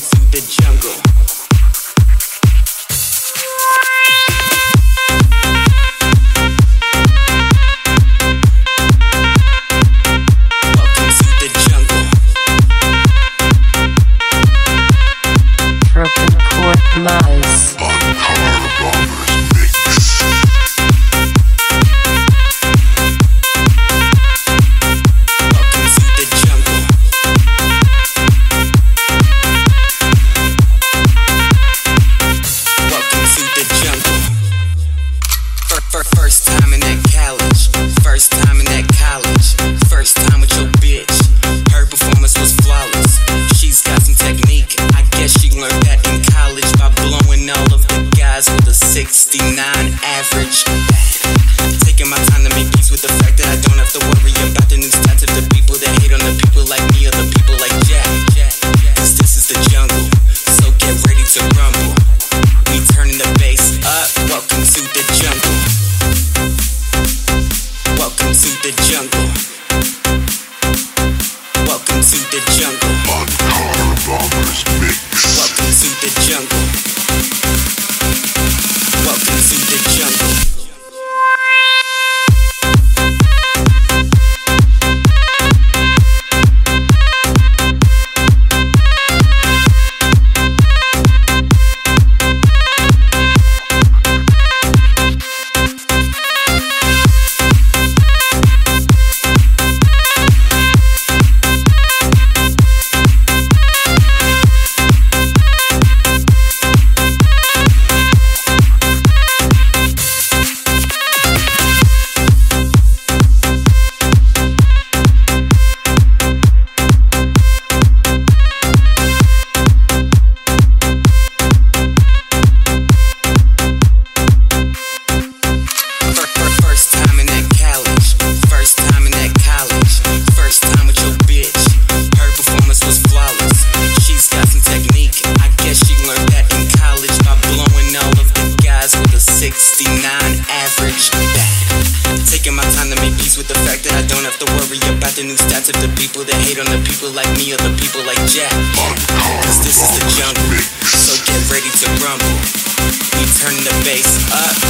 through the jungle. first time in that fact that I don't have to worry about the new stats of the people that hate on the people like me or the people like Jack. Cause this is the jungle, so get ready to rumble. We turn the bass up.